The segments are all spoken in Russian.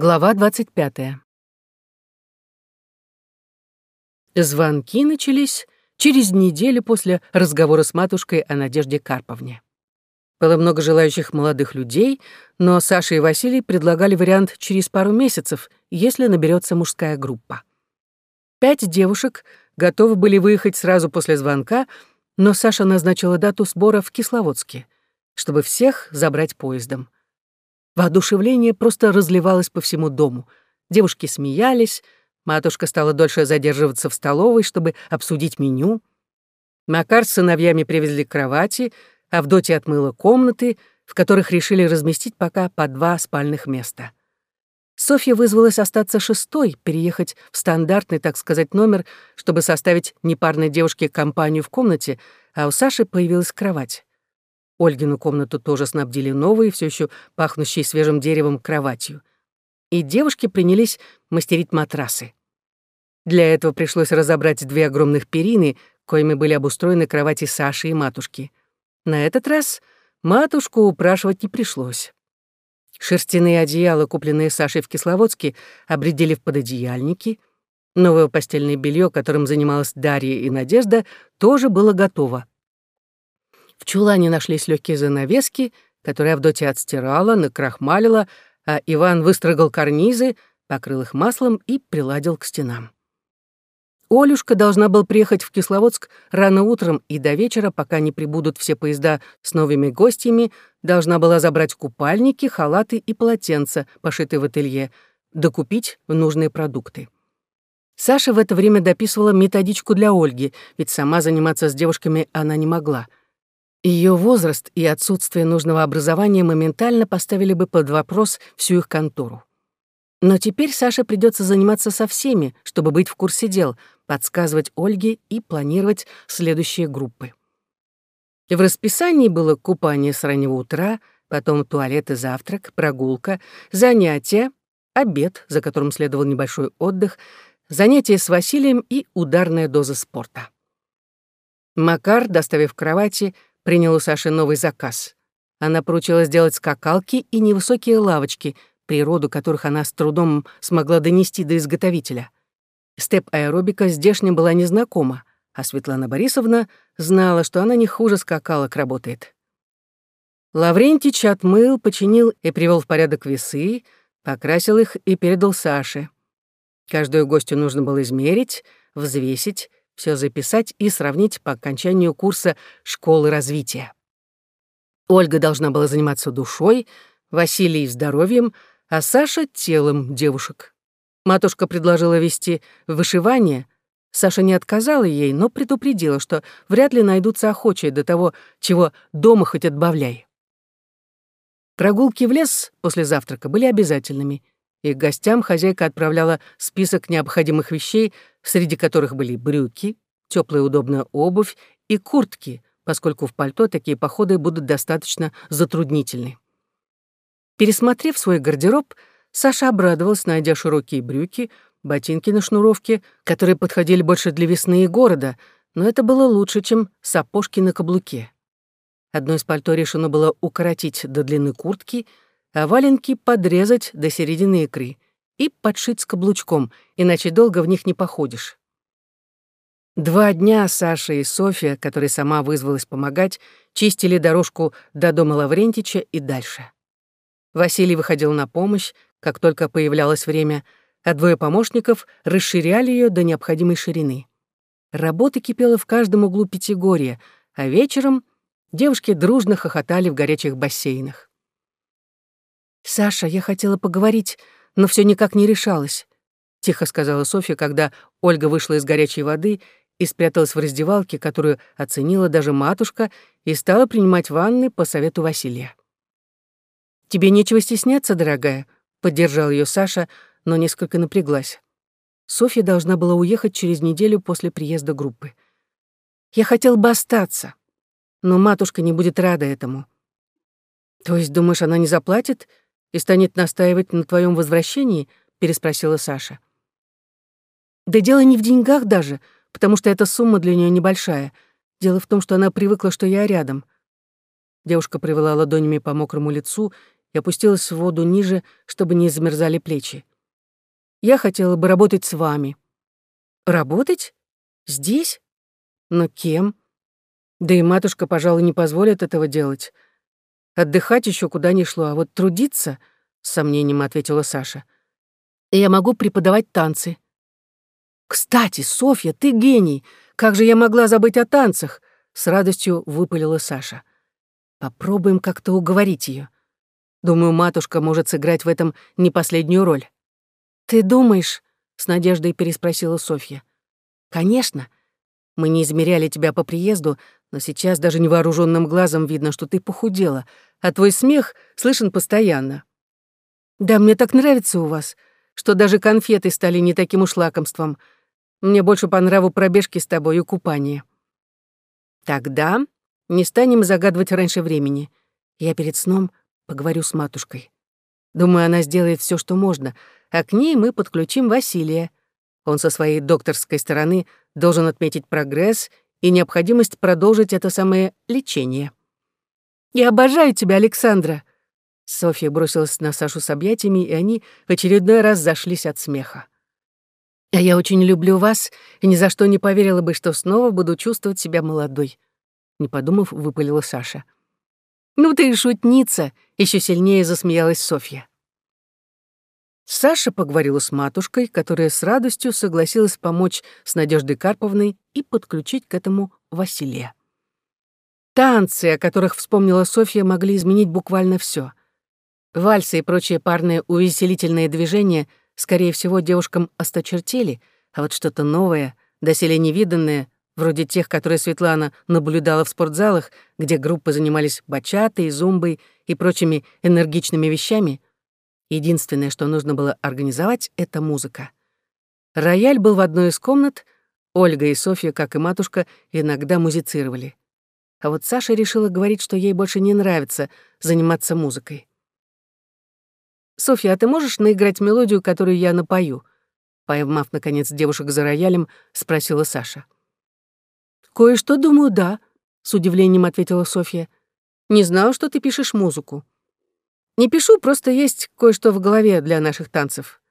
Глава 25. Звонки начались через неделю после разговора с матушкой о Надежде Карповне. Было много желающих молодых людей, но Саша и Василий предлагали вариант через пару месяцев, если наберется мужская группа. Пять девушек готовы были выехать сразу после звонка, но Саша назначила дату сбора в Кисловодске, чтобы всех забрать поездом. Воодушевление просто разливалось по всему дому. Девушки смеялись, матушка стала дольше задерживаться в столовой, чтобы обсудить меню. Макар с сыновьями привезли кровати, а Авдотья отмыла комнаты, в которых решили разместить пока по два спальных места. Софья вызвалась остаться шестой, переехать в стандартный, так сказать, номер, чтобы составить непарной девушке компанию в комнате, а у Саши появилась кровать. Ольгину комнату тоже снабдили новой, все еще пахнущей свежим деревом кроватью. И девушки принялись мастерить матрасы. Для этого пришлось разобрать две огромных перины, коими были обустроены кровати Саши и матушки. На этот раз матушку упрашивать не пришлось. Шерстяные одеяла, купленные Сашей в Кисловодске, обредили в пододеяльники. Новое постельное белье, которым занималась Дарья и Надежда, тоже было готово. В чулане нашлись легкие занавески, которые Авдотья отстирала, накрахмалила, а Иван выстрогал карнизы, покрыл их маслом и приладил к стенам. Олюшка должна был приехать в Кисловодск рано утром и до вечера, пока не прибудут все поезда с новыми гостями, должна была забрать купальники, халаты и полотенца, пошитые в ателье, докупить нужные продукты. Саша в это время дописывала методичку для Ольги, ведь сама заниматься с девушками она не могла — ее возраст и отсутствие нужного образования моментально поставили бы под вопрос всю их контору. Но теперь Саше придется заниматься со всеми, чтобы быть в курсе дел, подсказывать Ольге и планировать следующие группы. И в расписании было купание с раннего утра, потом туалет и завтрак, прогулка, занятия, обед, за которым следовал небольшой отдых, занятия с Василием и ударная доза спорта. Макар, доставив кровати, принял у Саши новый заказ. Она поручила сделать скакалки и невысокие лавочки, природу которых она с трудом смогла донести до изготовителя. Степ-аэробика здешняя была незнакома, а Светлана Борисовна знала, что она не хуже скакалок работает. Лаврентич отмыл, починил и привел в порядок весы, покрасил их и передал Саше. Каждую гостю нужно было измерить, взвесить, все записать и сравнить по окончанию курса школы развития. Ольга должна была заниматься душой, Василий — здоровьем, а Саша — телом девушек. Матушка предложила вести вышивание. Саша не отказала ей, но предупредила, что вряд ли найдутся охочие до того, чего дома хоть отбавляй. Прогулки в лес после завтрака были обязательными — и гостям хозяйка отправляла список необходимых вещей, среди которых были брюки, теплая удобная обувь и куртки, поскольку в пальто такие походы будут достаточно затруднительны. Пересмотрев свой гардероб, Саша обрадовалась, найдя широкие брюки, ботинки на шнуровке, которые подходили больше для весны и города, но это было лучше, чем сапожки на каблуке. Одно из пальто решено было укоротить до длины куртки — а валенки подрезать до середины икры и подшить с каблучком, иначе долго в них не походишь. Два дня Саша и Софья, которая сама вызвалась помогать, чистили дорожку до дома Лаврентича и дальше. Василий выходил на помощь, как только появлялось время, а двое помощников расширяли ее до необходимой ширины. Работа кипела в каждом углу Пятигорья, а вечером девушки дружно хохотали в горячих бассейнах. «Саша, я хотела поговорить, но все никак не решалась», — тихо сказала Софья, когда Ольга вышла из горячей воды и спряталась в раздевалке, которую оценила даже матушка, и стала принимать ванны по совету Василия. «Тебе нечего стесняться, дорогая», — поддержал ее Саша, но несколько напряглась. Софья должна была уехать через неделю после приезда группы. «Я хотел бы остаться, но матушка не будет рада этому». «То есть, думаешь, она не заплатит?» И станет настаивать на твоем возвращении?» — переспросила Саша. «Да дело не в деньгах даже, потому что эта сумма для нее небольшая. Дело в том, что она привыкла, что я рядом». Девушка провела ладонями по мокрому лицу и опустилась в воду ниже, чтобы не замерзали плечи. «Я хотела бы работать с вами». «Работать? Здесь? Но кем?» Да и матушка, пожалуй, не позволит этого делать. Отдыхать еще куда ни шло, а вот трудиться, — с сомнением ответила Саша. Я могу преподавать танцы. Кстати, Софья, ты гений. Как же я могла забыть о танцах? С радостью выпалила Саша. Попробуем как-то уговорить ее. Думаю, матушка может сыграть в этом не последнюю роль. Ты думаешь? С надеждой переспросила Софья. Конечно. Мы не измеряли тебя по приезду, но сейчас даже невооруженным глазом видно, что ты похудела, а твой смех слышен постоянно. Да, мне так нравится у вас, что даже конфеты стали не таким уж лакомством. Мне больше по нраву пробежки с тобой и купание. Тогда не станем загадывать раньше времени. Я перед сном поговорю с матушкой. Думаю, она сделает все, что можно, а к ней мы подключим Василия. Он со своей докторской стороны должен отметить прогресс и необходимость продолжить это самое лечение. «Я обожаю тебя, Александра!» Софья бросилась на Сашу с объятиями, и они в очередной раз зашлись от смеха. «А я очень люблю вас и ни за что не поверила бы, что снова буду чувствовать себя молодой», не подумав, выпалила Саша. «Ну ты и шутница!» — еще сильнее засмеялась Софья. Саша поговорила с матушкой, которая с радостью согласилась помочь с Надеждой Карповной и подключить к этому Василия. Танцы, о которых вспомнила Софья, могли изменить буквально все. Вальсы и прочие парные увеселительные движения, скорее всего, девушкам осточертели, а вот что-то новое, доселе невиданное, вроде тех, которые Светлана наблюдала в спортзалах, где группы занимались бачатой, зумбой и прочими энергичными вещами — Единственное, что нужно было организовать, — это музыка. Рояль был в одной из комнат, Ольга и Софья, как и матушка, иногда музицировали. А вот Саша решила говорить, что ей больше не нравится заниматься музыкой. «Софья, а ты можешь наиграть мелодию, которую я напою?» Поймав, наконец, девушек за роялем, спросила Саша. «Кое-что, думаю, да», — с удивлением ответила Софья. «Не знала, что ты пишешь музыку». Не пишу, просто есть кое-что в голове для наших танцев.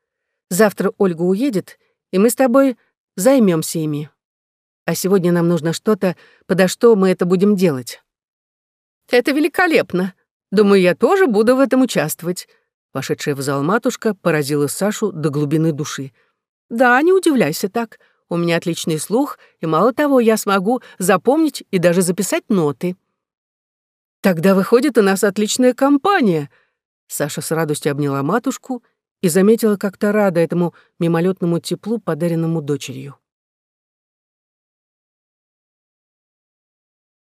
Завтра Ольга уедет, и мы с тобой займемся ими. А сегодня нам нужно что-то, подо что мы это будем делать. Это великолепно. Думаю, я тоже буду в этом участвовать. Вошедшая в зал матушка поразила Сашу до глубины души. Да, не удивляйся так. У меня отличный слух, и мало того, я смогу запомнить и даже записать ноты. Тогда выходит у нас отличная компания — Саша с радостью обняла матушку и заметила, как то рада этому мимолетному теплу, подаренному дочерью.